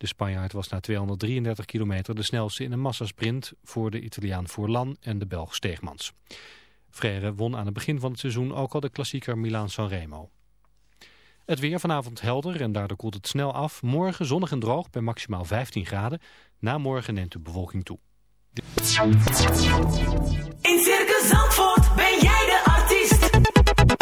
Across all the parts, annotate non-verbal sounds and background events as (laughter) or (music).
De Spanjaard was na 233 kilometer de snelste in een massasprint voor de Italiaan Forlan en de Belg Steegmans. Frère won aan het begin van het seizoen ook al de klassieker Milaan-San Remo. Het weer vanavond helder en daardoor koelt het snel af. Morgen zonnig en droog bij maximaal 15 graden. Na morgen neemt de bewolking toe. In Circus Zandvoort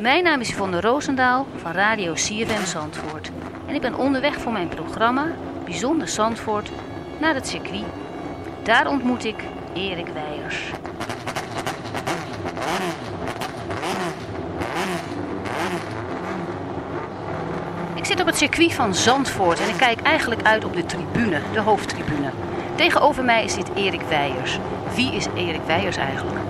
Mijn naam is Yvonne Roosendaal van Radio CFM Zandvoort. En ik ben onderweg voor mijn programma Bijzonder Zandvoort naar het circuit. Daar ontmoet ik Erik Weijers. Ik zit op het circuit van Zandvoort en ik kijk eigenlijk uit op de tribune, de hoofdtribune. Tegenover mij zit Erik Weijers. Wie is Erik Weijers eigenlijk?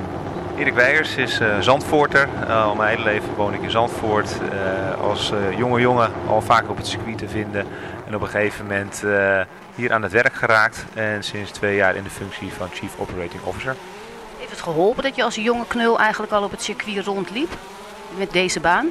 Erik Weijers is eh, Zandvoorter. Eh, al mijn hele leven woon ik in Zandvoort. Eh, als jonge jongen al vaak op het circuit te vinden. En op een gegeven moment hier aan het werk geraakt. En sinds twee jaar in de functie van Chief Operating Officer. Heeft het geholpen dat je als jonge knul eigenlijk al op het circuit rondliep? Met deze baan?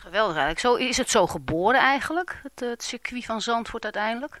Geweldig. Zo, is het zo geboren eigenlijk, het, eh, het circuit van Zandvoort uiteindelijk?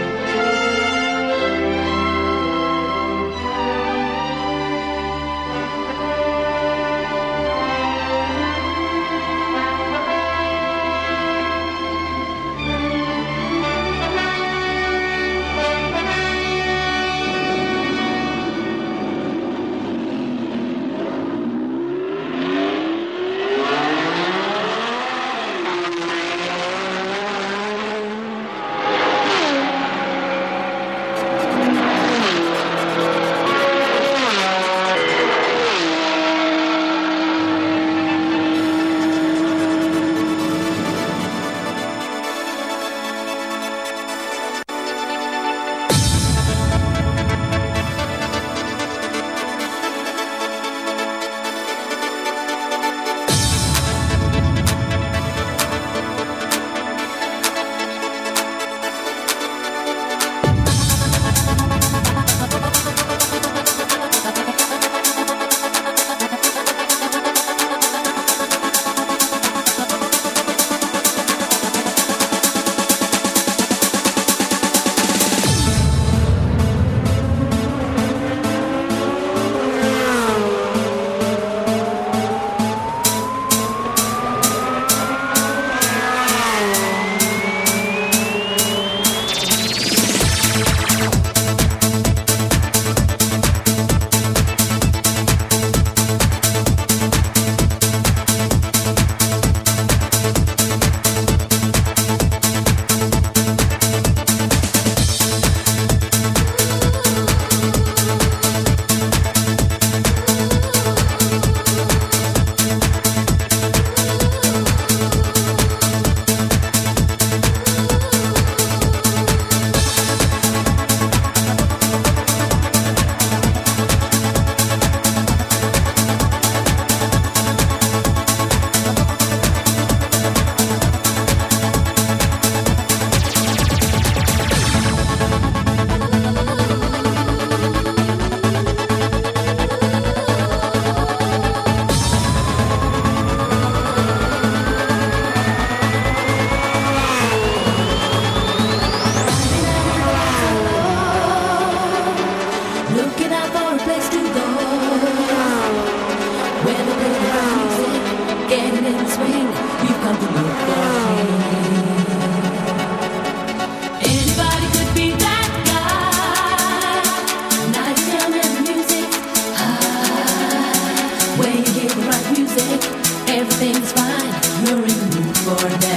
Fine. You're in the for a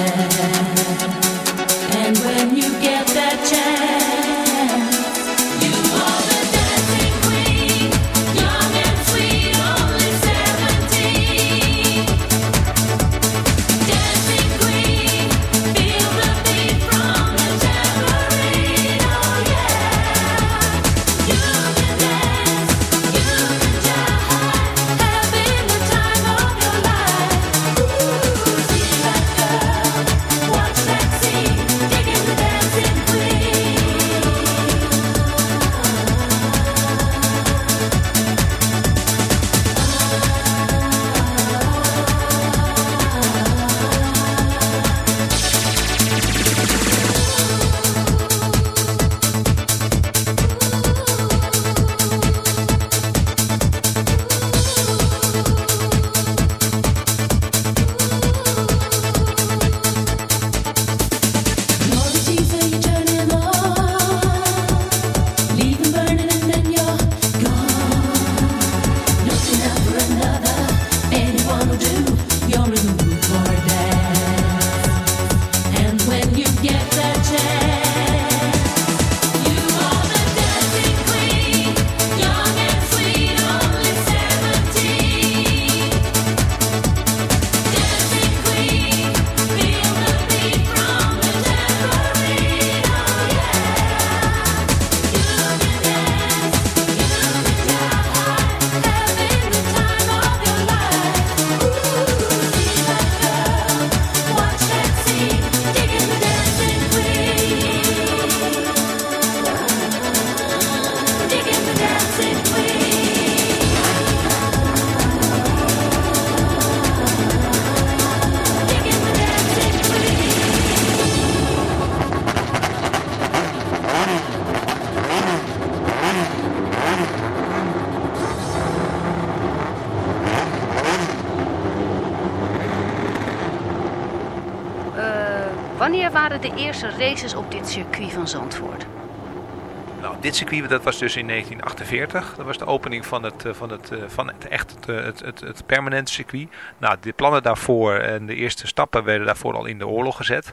races op dit circuit van Zandvoort? Nou, dit circuit dat was dus in 1948. Dat was de opening van het, eh, van het, eh, van het echt eh, het, het, het permanente circuit. Nou, de plannen daarvoor en de eerste stappen werden daarvoor al in de oorlog gezet.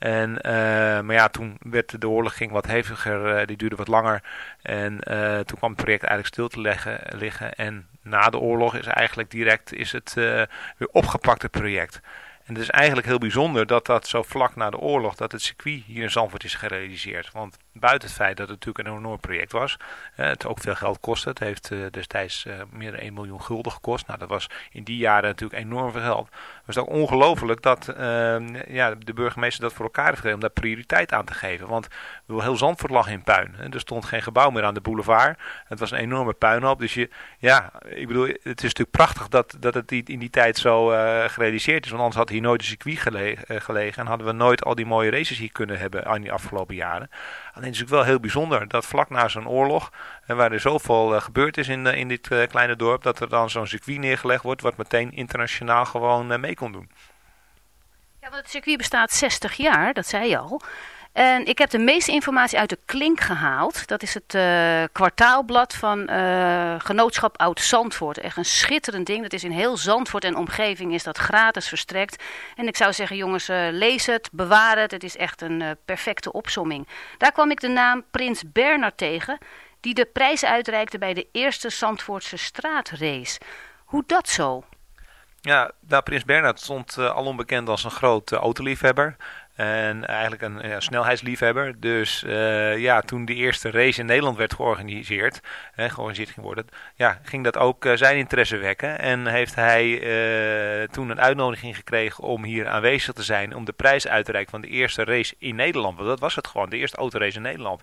En, eh, maar ja, toen werd de oorlog ging wat heviger, eh, die duurde wat langer. En eh, toen kwam het project eigenlijk stil te leggen, liggen. En na de oorlog is eigenlijk direct is het weer opgepakt, het project. En het is eigenlijk heel bijzonder dat dat zo vlak na de oorlog, dat het circuit hier in Zandvoort is gerealiseerd. Want buiten het feit dat het natuurlijk een enorm project was, het ook veel geld kostte. Het heeft destijds meer dan 1 miljoen gulden gekost. Nou, dat was in die jaren natuurlijk enorm veel geld. Het was ook ongelooflijk dat eh, ja, de burgemeester dat voor elkaar heeft gekregen om daar prioriteit aan te geven. Want heel Zandvoort lag in puin. hè. Er stond geen gebouw meer aan de boulevard. Het was een enorme puinhoop. Dus je, ja, ik bedoel, het is natuurlijk prachtig dat, dat het in die tijd zo eh, gerealiseerd is. Want anders had hier nooit een circuit eh, gelegen. En hadden we nooit al die mooie races hier kunnen hebben aan die afgelopen jaren. Alleen het is natuurlijk wel heel bijzonder dat vlak na zo'n oorlog, en waar er zoveel eh, gebeurd is in, eh, in dit eh, kleine dorp, dat er dan zo'n circuit neergelegd wordt, wat meteen internationaal gewoon mee kon doen. Ja, want het circuit bestaat 60 jaar, dat zei je al. En ik heb de meeste informatie uit de Klink gehaald. Dat is het kwartaalblad van Genootschap Oud Zandvoort. Echt een schitterend ding. Dat is in heel Zandvoort en omgeving is dat gratis verstrekt. En ik zou zeggen, jongens, lees het, bewaar het. Het is echt een perfecte opsomming. Daar kwam ik de naam Prins Bernard tegen, die de prijs uitreikte bij de eerste Zandvoortse straatrace. Hoe dat zo? Ja, nou, Prins Bernhard stond uh, al onbekend als een groot uh, autoliefhebber. En eigenlijk een ja, snelheidsliefhebber. Dus eh, ja, toen de eerste race in Nederland werd georganiseerd, hè, georganiseerd ging worden, ja, ging dat ook eh, zijn interesse wekken. En heeft hij eh, toen een uitnodiging gekregen om hier aanwezig te zijn, om de prijs uit te reiken van de eerste race in Nederland. Want dat was het gewoon, de eerste autorace in Nederland.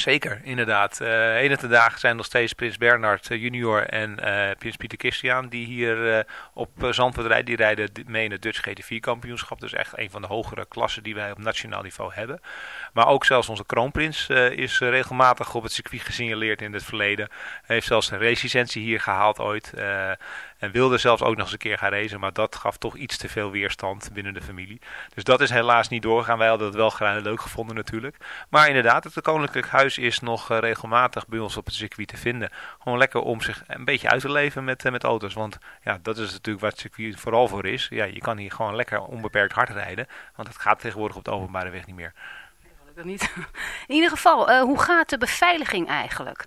Zeker, inderdaad. Uh, te dagen zijn nog steeds Prins Bernhard eh, junior en eh, Prins Pieter Christian die hier op Zandvoort rijden. Die rijden mee in het Dutch GT4 kampioenschap. Dus echt een van de hogere klassen die wij op nationaal niveau hebben. Maar ook zelfs onze kroonprins is regelmatig op het circuit gesignaleerd in het verleden. Hij heeft zelfs een racelicentie hier gehaald ooit. En wilde zelfs ook nog eens een keer gaan racen. Maar dat gaf toch iets te veel weerstand binnen de familie. Dus dat is helaas niet doorgegaan. Wij hadden het wel graag leuk gevonden natuurlijk. Maar inderdaad, het Koninklijk Huis is nog eh, regelmatig bij ons op het circuit te vinden. Gewoon lekker om zich een beetje uit te leven met, eh, met auto's. Want ja, dat is natuurlijk waar het circuit vooral voor is. Ja, je kan hier gewoon lekker onbeperkt hard rijden. Want het gaat tegenwoordig op de openbare weg niet meer. Gelukkig niet. (laughs) In ieder geval, eh, hoe gaat de beveiliging eigenlijk?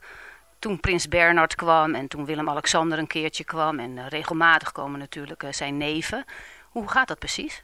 Toen Prins Bernhard kwam en toen Willem-Alexander een keertje kwam en eh, regelmatig komen natuurlijk eh, zijn neven. Hoe gaat dat precies?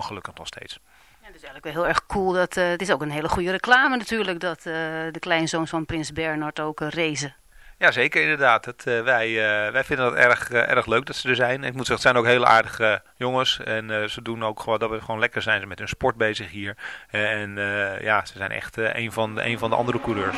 gelukkig nog steeds. Ja, het is eigenlijk wel heel erg cool. Dat, eh, het is ook een hele goede reclame natuurlijk dat eh, de kleinzoons van Prins Bernhard ook uh, racen. Ja, zeker inderdaad. Het, wij, wij vinden het erg, erg leuk dat ze er zijn. Ik moet zeggen, het zijn ook hele aardige jongens. En ze doen ook gewoon dat we gewoon lekker zijn ze met hun sport bezig hier. en ja, ze zijn echt een, van de, een van de andere coureurs.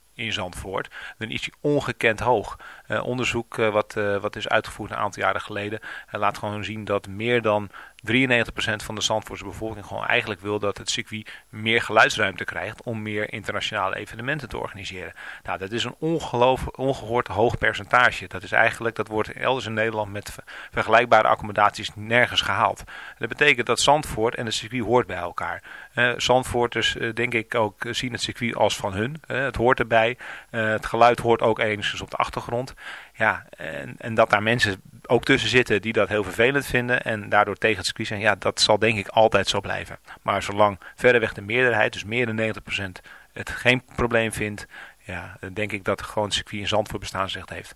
in Zandvoort, dan is die ongekend hoog. Eh, onderzoek eh, wat, eh, wat is uitgevoerd een aantal jaren geleden laat gewoon zien dat meer dan 93% van de Zandvoortse bevolking gewoon eigenlijk wil dat het circuit meer geluidsruimte krijgt om meer internationale evenementen te organiseren. Nou, dat is een ongehoord hoog percentage. Dat is eigenlijk, dat wordt elders in Nederland met ver- vergelijkbare accommodaties nergens gehaald. Dat betekent dat Zandvoort en het circuit hoort bij elkaar. Eh Zandvoorters, eh, denk ik, ook zien het circuit als van hun. Eh, het hoort erbij. Het geluid hoort ook enigszins op de achtergrond. Ja, en, en dat daar mensen ook tussen zitten die dat heel vervelend vinden en daardoor tegen het circuit zijn, ja, dat zal denk ik altijd zo blijven. Maar zolang verreweg de meerderheid, dus meer dan 90%, het geen probleem vindt, ja, denk ik dat gewoon het circuit in Zandvoort bestaansrecht heeft.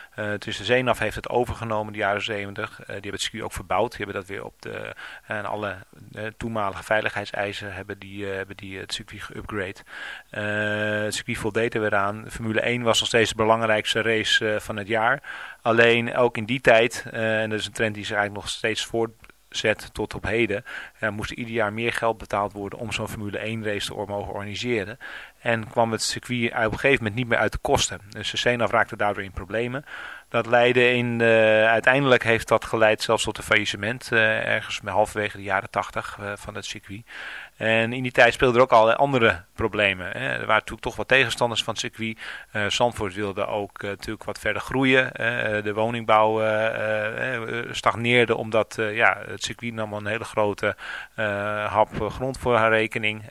Dus de CENAF heeft het overgenomen in de jaren 70. die hebben het circuit ook verbouwd. Die hebben dat weer op de, en alle toenmalige veiligheidseisen hebben die, hebben die het circuit geüpgrade. Uh, het circuit voldeed er weer aan. Formule 1 was nog steeds de belangrijkste race uh, van het jaar. Alleen ook in die tijd, uh, en dat is een trend die zich eigenlijk nog steeds voortzet tot op heden, moest er ieder jaar meer geld betaald worden om zo'n Formule 1 race te mogen organiseren. En kwam het circuit op een gegeven moment niet meer uit de kosten. Dus de CENAF raakte daardoor in problemen. Dat leidde in, uh, uiteindelijk heeft dat geleid zelfs tot een faillissement uh, ergens halverwege de jaren 80 uh, van het circuit. En in die tijd speelden er ook allerlei andere problemen. Hè. Er waren natuurlijk toch wat tegenstanders van het circuit. Uh, Zandvoort wilde ook uh, natuurlijk wat verder groeien. Uh, de woningbouw stagneerde omdat ja, het circuit nam een hele grote hap grond voor haar rekening.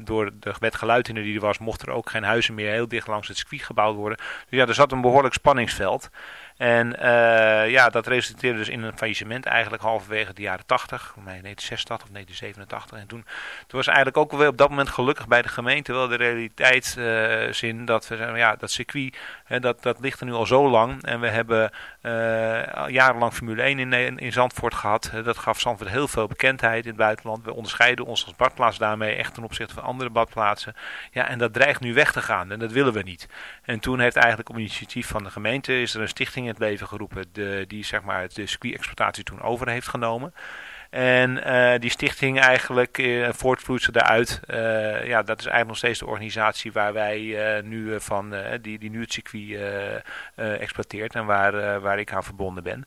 door de wet geluidhinder die er was, mochten er ook geen huizen meer heel dicht langs het circuit gebouwd worden. Dus ja, er zat een behoorlijk spanningsveld. En ja, dat resulteerde dus in een faillissement eigenlijk halverwege de jaren 80, voor mij 1986 of 1987. En toen, toen was eigenlijk ook weer op dat moment gelukkig bij de gemeente wel de realiteitszin uh, dat we zeggen, ja, dat circuit, hè, dat, dat ligt er nu al zo lang. En we hebben uh, jarenlang Formule 1 in, in Zandvoort gehad. dat gaf Zandvoort heel veel bekendheid in het buitenland. We onderscheiden ons als badplaats daarmee echt ten opzichte van andere badplaatsen. Ja, en dat dreigt nu weg te gaan en dat willen we niet. En toen heeft eigenlijk op initiatief van de gemeente is er een stichting in het leven geroepen de, die zeg maar de circuit-exploitatie toen over heeft genomen. En uh, die stichting eigenlijk uh, voortvloeit daaruit. Uh, ja, dat is eigenlijk nog steeds de organisatie waar wij nu van, die, die nu het circuit exploiteert en waar, waar ik aan verbonden ben.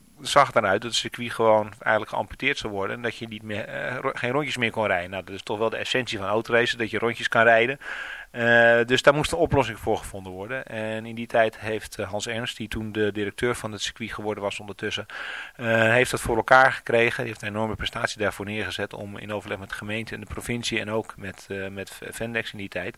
zag eruit dat het circuit gewoon eigenlijk geamputeerd zou worden. En dat je niet meer, uh, geen rondjes meer kon rijden. Nou, dat is toch wel de essentie van autoracen, dat je rondjes kan rijden. Uh, dus daar moest een oplossing voor gevonden worden. En in die tijd heeft Hans Ernst, die toen de directeur van het circuit geworden was ondertussen, heeft dat voor elkaar gekregen. Die heeft een enorme prestatie daarvoor neergezet om in overleg met de gemeente en de provincie en ook met, uh, met Vendex in die tijd,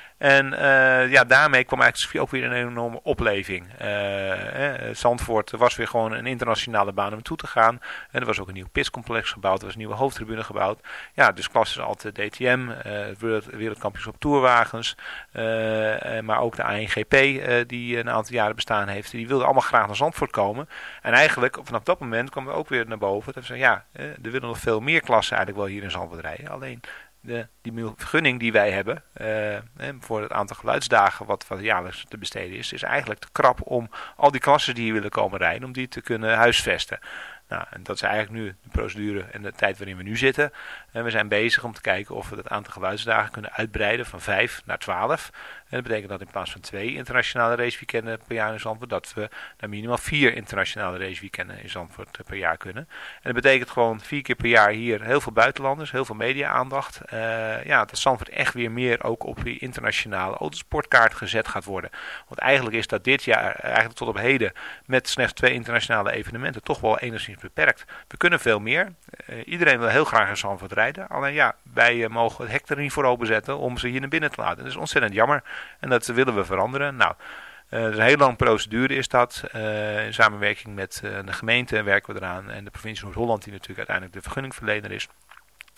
En uh, ja, daarmee kwam eigenlijk ook weer een enorme opleving. Uh, eh, Zandvoort was weer gewoon een internationale baan om toe te gaan. En er was ook een nieuw pitscomplex gebouwd, er was een nieuwe hoofdtribune gebouwd. Ja, dus klassen als de DTM, uh, wereldkampioenschap tourwagens, maar ook de ANGP die een aantal jaren bestaan heeft. Die wilden allemaal graag naar Zandvoort komen. En eigenlijk vanaf dat moment kwam er ook weer naar boven. Dat we zeiden, ja, er willen nog veel meer klassen eigenlijk wel hier in Zandvoort rijden. Alleen de, die vergunning die wij hebben uh, voor het aantal geluidsdagen wat, wat jaarlijks te besteden is, is eigenlijk te krap om al die klassen die hier willen komen rijden, om die te kunnen huisvesten. Nou, en dat is eigenlijk nu de procedure en de tijd waarin we nu zitten. En we zijn bezig om te kijken of we het aantal geluidsdagen kunnen uitbreiden van 5 naar 12. En dat betekent dat in plaats van twee internationale raceweekenden per jaar in Zandvoort, dat we naar minimaal vier internationale raceweekenden in Zandvoort eh, per jaar kunnen. En dat betekent gewoon vier keer per jaar hier heel veel buitenlanders, heel veel media-aandacht. Eh, ja, dat Zandvoort echt weer meer ook op die internationale autosportkaart gezet gaat worden. Want eigenlijk is dat dit jaar, eh, eigenlijk tot op heden, met slechts twee internationale evenementen, toch wel enigszins beperkt. We kunnen veel meer. Iedereen wil heel graag in Zandvoort rijden. Alleen ja, wij mogen het hek er niet voor openzetten om ze hier naar binnen te laten. Dat is ontzettend jammer. En dat willen we veranderen. Nou, eh, een heel lange procedure is dat. Eh, in samenwerking met eh, de gemeente werken we eraan. En de provincie Noord-Holland die natuurlijk uiteindelijk de vergunningverlener is.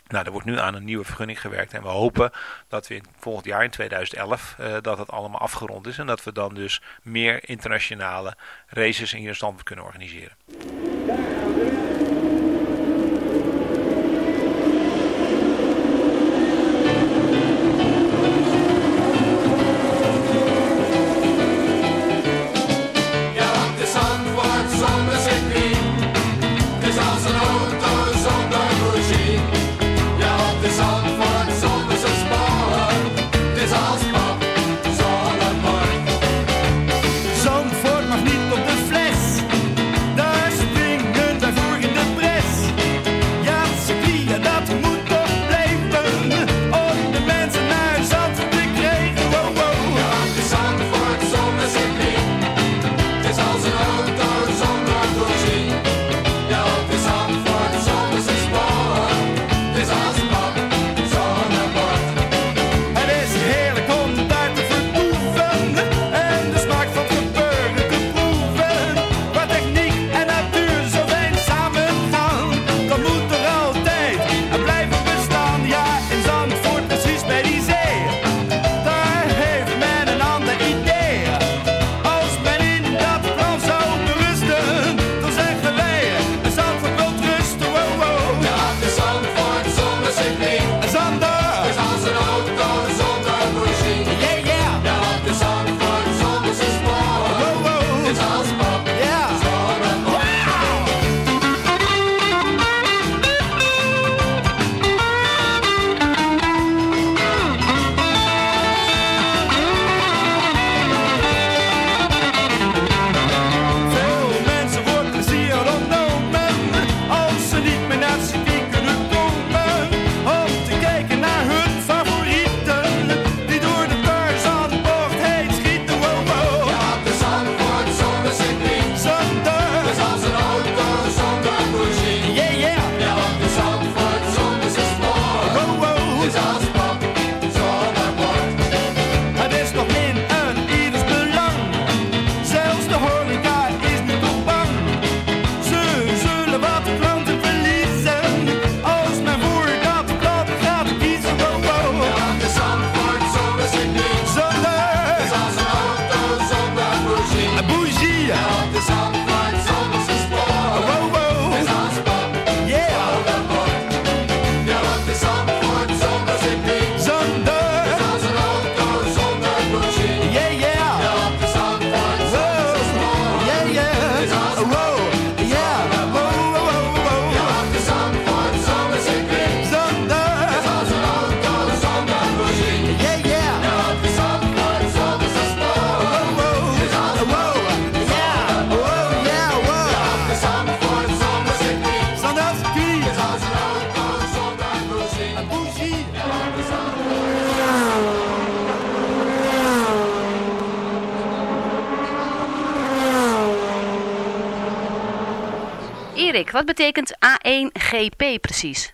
Nou, er wordt nu aan een nieuwe vergunning gewerkt. En we hopen dat we in, volgend jaar, in 2011, eh, dat het allemaal afgerond is. En dat we dan dus meer internationale races in Zandvoort kunnen organiseren. Wat betekent A1GP precies?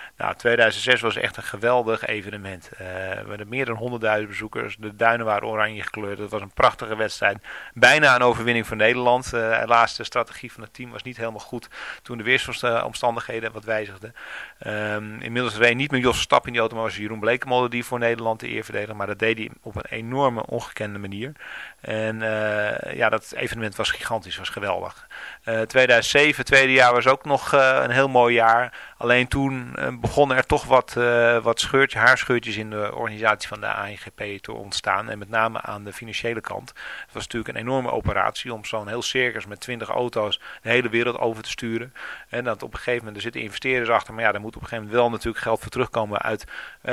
Nou, 2006 was echt een geweldig evenement. Eh, we hadden meer dan 100.000 bezoekers. De duinen waren oranje gekleurd. Het was een prachtige wedstrijd. Bijna een overwinning voor Nederland. Eh, helaas, de strategie van het team was niet helemaal goed toen de weersomstandigheden wat wijzigden. Ehm, inmiddels reed niet meer Jos Verstappen in die auto, maar was Jeroen Blekemolen die voor Nederland de eer verdedigde. Maar dat deed hij op een enorme, ongekende manier. En eh, ja, dat evenement was gigantisch, was geweldig. Eh 2007, tweede jaar, was ook nog eh, een heel mooi jaar. Alleen toen begonnen er toch wat, wat scheurtje, haarscheurtjes in de organisatie van de ANGP te ontstaan. En met name aan de financiële kant. Het was natuurlijk een enorme operatie om zo'n heel circus met 20 auto's de hele wereld over te sturen. En dat op een gegeven moment, er zitten investeerders achter. Maar ja, daar moet op een gegeven moment wel natuurlijk geld voor terugkomen uit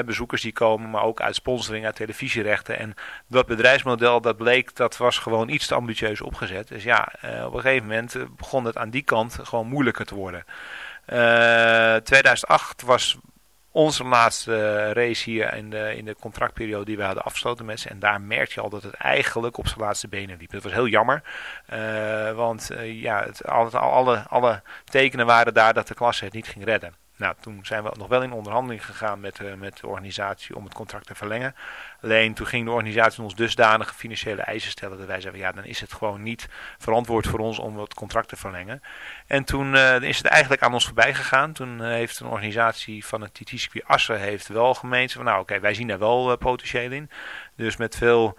bezoekers die komen. Maar ook uit sponsoring, uit televisierechten. En dat bedrijfsmodel, dat bleek, dat was gewoon iets te ambitieus opgezet. Dus ja, eh, op een gegeven moment eh, begon het aan die kant gewoon moeilijker te worden. Eh, 2008 was onze laatste eh, race hier in de, in de contractperiode die we hadden afgesloten met ze. En daar merk je al dat het eigenlijk op zijn laatste benen liep. Dat was heel jammer. eh, want eh, ja, het, alle, alle tekenen waren daar dat de klasse het niet ging redden. Nou, toen zijn we nog wel in onderhandeling gegaan met, eh, met de organisatie om het contract te verlengen. Alleen toen ging de organisatie ons dusdanige financiële eisen stellen dat wij zeiden, ja, dan is het gewoon niet verantwoord voor ons om het contract te verlengen. En toen eh, is het eigenlijk aan ons voorbij gegaan. Toen eh, heeft een organisatie van het TT-circuit Assen heeft wel gemeend van, nou oké, wij zien daar wel potentieel in. Dus met veel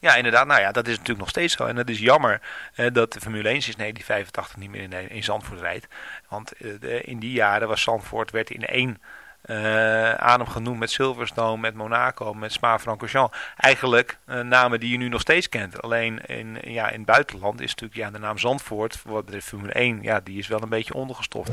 Ja, inderdaad. Nou ja, dat is natuurlijk nog steeds zo. En het is jammer eh, dat de Formule 1 sinds 1985 niet meer in, in Zandvoort rijdt. Want eh, in die jaren was Zandvoort werd in één eh, adem genoemd met Silverstone, met Monaco, met Spa-Francorchamps. Eigenlijk eh, namen die je nu nog steeds kent. Alleen in, ja, in het buitenland is natuurlijk ja, de naam Zandvoort, wat de Formule 1, ja, die is wel een beetje ondergestoft.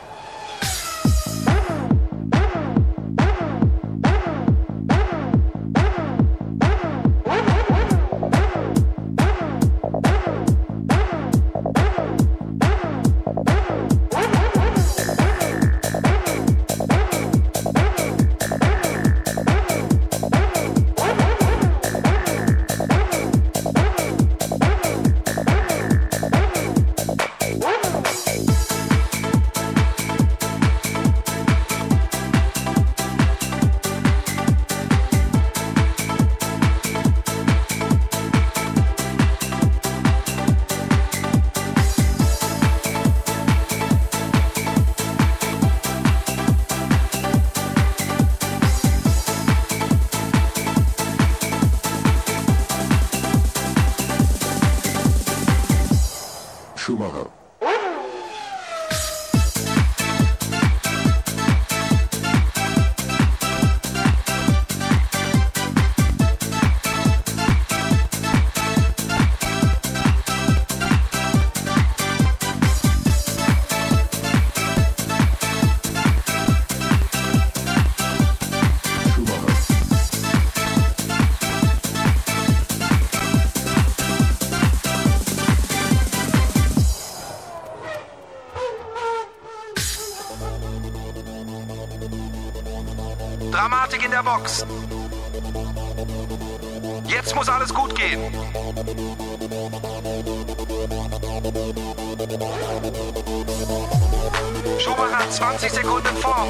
Schumacher 20 Sekunden vor.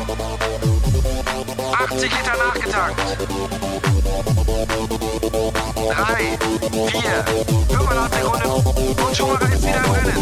80 Liter nachgetankt. 3, 4, 5,5 Sekunden und Schumacher ist wieder im Rennen.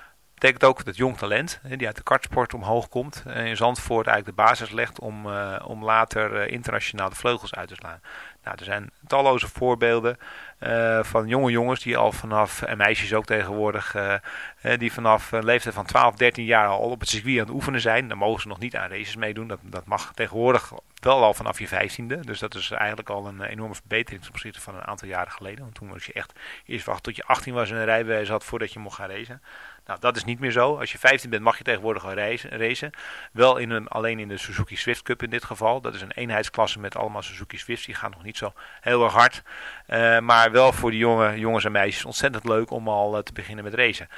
Betekent ook dat jong talent, die uit de kartsport omhoog komt, en in Zandvoort eigenlijk de basis legt om, eh, om later eh, internationaal de vleugels uit te slaan. Nou, er zijn talloze voorbeelden eh, van jonge jongens die al vanaf, en meisjes ook tegenwoordig, eh, eh, die vanaf een leeftijd van 12, 13 jaar al op het circuit aan het oefenen zijn. Dan mogen ze nog niet aan races meedoen. Dat, dat mag tegenwoordig wel al vanaf je 15e. Dus dat is eigenlijk al een enorme verbetering opzichte van een aantal jaren geleden. Want toen moest je echt eerst wachten tot je 18 was en een rijbewijs had voordat je mocht gaan racen. Nou, dat is niet meer zo. Als je 15 bent mag je tegenwoordig al racen. Wel in een, alleen in de Suzuki Swift Cup in dit geval. Dat is een eenheidsklasse met allemaal Suzuki Swifts. Die gaan nog niet zo heel erg hard. Eh, maar wel voor de jonge, jongens en meisjes ontzettend leuk om al eh, te beginnen met racen.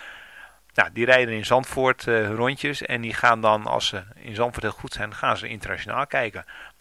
Nou, die rijden in Zandvoort hun rondjes en die gaan dan, als ze in Zandvoort heel goed zijn, gaan ze internationaal kijken.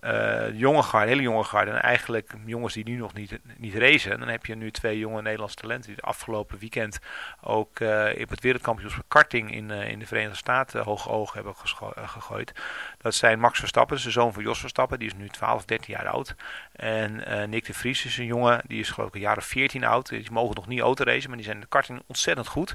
eh, jonge garde, hele jonge garde. En eigenlijk jongens die nu nog niet, niet racen. Dan heb je nu twee jonge Nederlandse talenten die het afgelopen weekend ook eh op het wereldkampioenschap karting in, eh, in de Verenigde Staten hoog oog hebben gegooid. Dat zijn Max Verstappen, de zoon van Jos Verstappen. Die is nu 12, 13 jaar oud. En Nick de Vries is een jongen, die is geloof ik een jaar of 14 oud. Die mogen nog niet autoracen, maar die zijn in de karting ontzettend goed.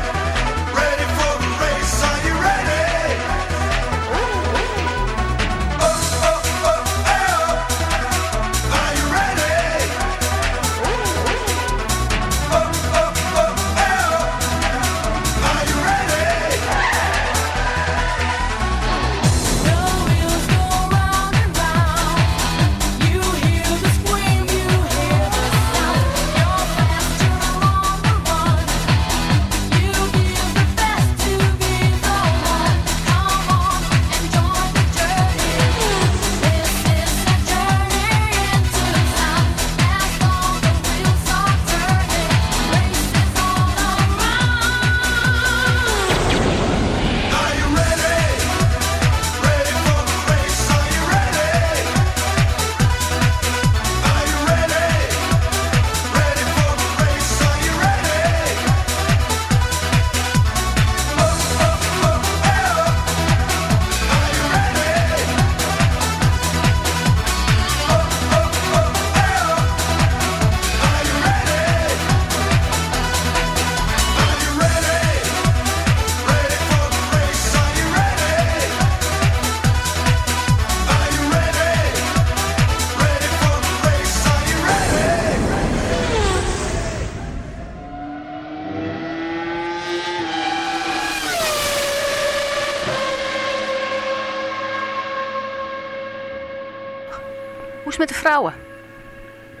vrouwen?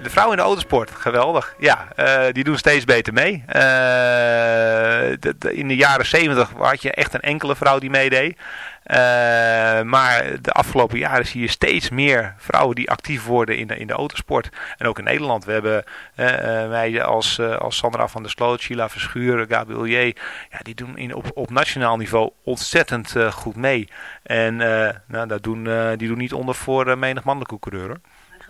De vrouwen in de autosport, geweldig. Ja, eh, die doen steeds beter mee. Eh, in de jaren 70 had je echt een enkele vrouw die meedeed. Eh, maar de afgelopen jaren zie je steeds meer vrouwen die actief worden in de, in de autosport. En ook in Nederland. We hebben meiden als, als Sandra van der Sloot, Sheila Verschuren, Gabriel J. Ja, die doen in, op, op nationaal niveau ontzettend goed mee. En nou, dat doen, die doen niet onder voor menig mannelijke coureur. hoor.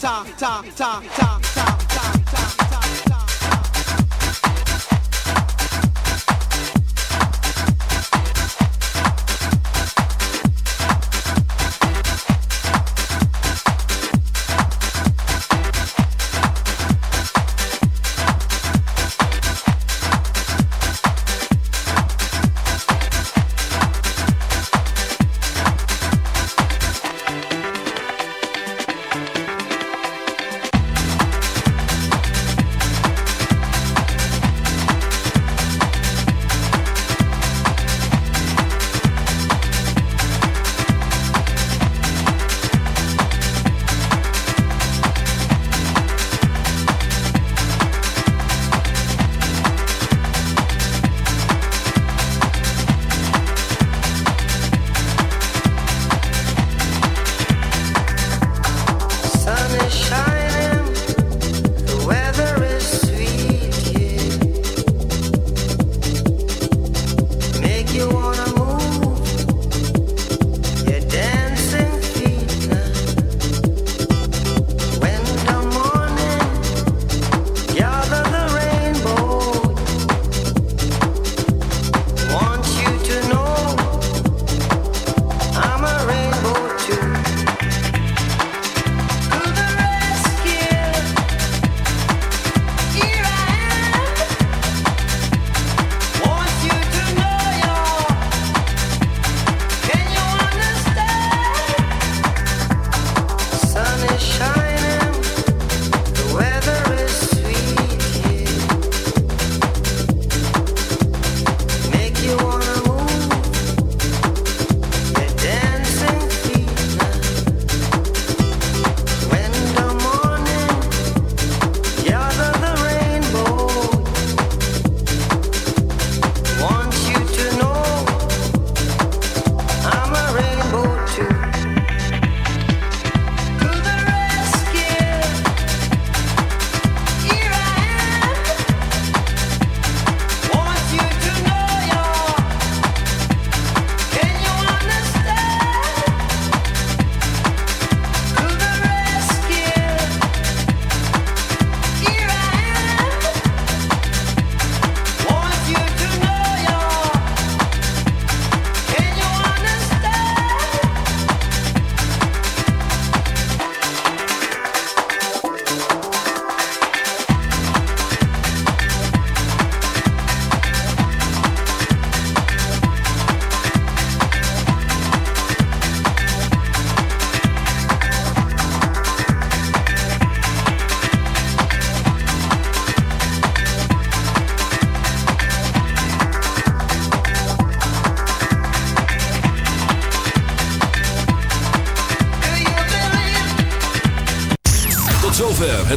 Ta, ta, ta, ta, ta,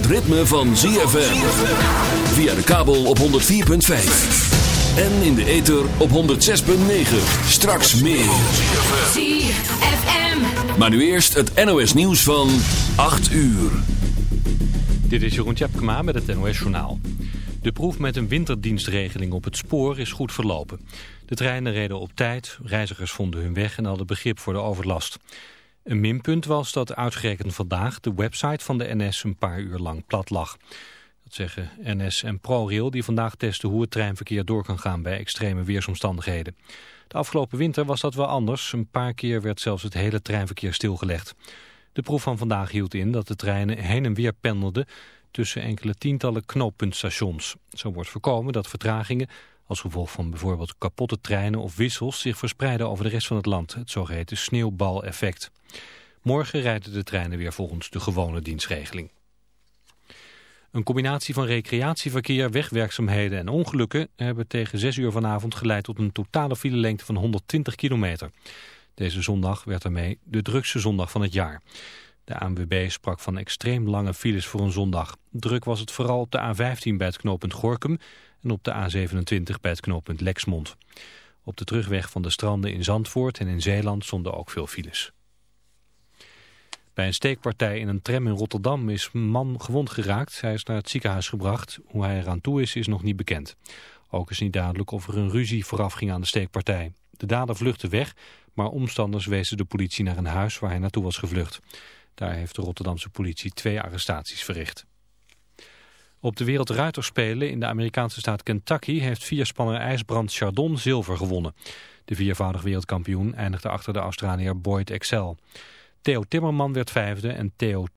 ritme van ZFM. Via de kabel op 104.5. En in de ether op 106.9. Straks meer. ZFM. Maar nu eerst het NOS nieuws van 8 uur. Dit is Jeroen Tjepkema met het NOS Journaal. De proef met een winterdienstregeling op het spoor is goed verlopen. De treinen reden op tijd, reizigers vonden hun weg en hadden begrip voor de overlast. Een minpunt was dat uitgerekend vandaag de website van de NS een paar uur lang plat lag. Dat zeggen NS en ProRail die vandaag testen hoe het treinverkeer door kan gaan bij extreme weersomstandigheden. De afgelopen winter was dat wel anders. Een paar keer werd zelfs het hele treinverkeer stilgelegd. De proef van vandaag hield in dat de treinen heen en weer pendelden tussen enkele tientallen knooppuntstations. Zo wordt voorkomen dat vertragingen als gevolg van bijvoorbeeld kapotte treinen of wissels zich verspreiden over de rest van het land, het zogeheten sneeuwbaleffect. Morgen rijden de treinen weer volgens de gewone dienstregeling. Een combinatie van recreatieverkeer, wegwerkzaamheden en ongelukken hebben tegen 6 uur vanavond geleid tot een totale filelengte van 120 kilometer. Deze zondag werd daarmee de drukste zondag van het jaar. De ANWB sprak van extreem lange files voor een zondag. Druk was het vooral op de A15 bij het knooppunt Gorkum en op de A27 bij het knooppunt Lexmond. Op de terugweg van de stranden in Zandvoort en in Zeeland stonden ook veel files. Bij een steekpartij in een tram in Rotterdam is een man gewond geraakt. Hij is naar het ziekenhuis gebracht. Hoe hij eraan toe is, is nog niet bekend. Ook is niet duidelijk of er een ruzie vooraf ging aan de steekpartij. De dader vluchtte weg, maar omstanders wezen de politie naar een huis waar hij naartoe was gevlucht. Daar heeft de Rotterdamse politie twee arrestaties verricht. Op de Wereldruiterspelen in de Amerikaanse staat Kentucky heeft vierspanner IJsbrand Chardon zilver gewonnen. De viervoudig wereldkampioen eindigde achter de Australiër Boyd Excel. Theo Timmerman werd vijfde en Theo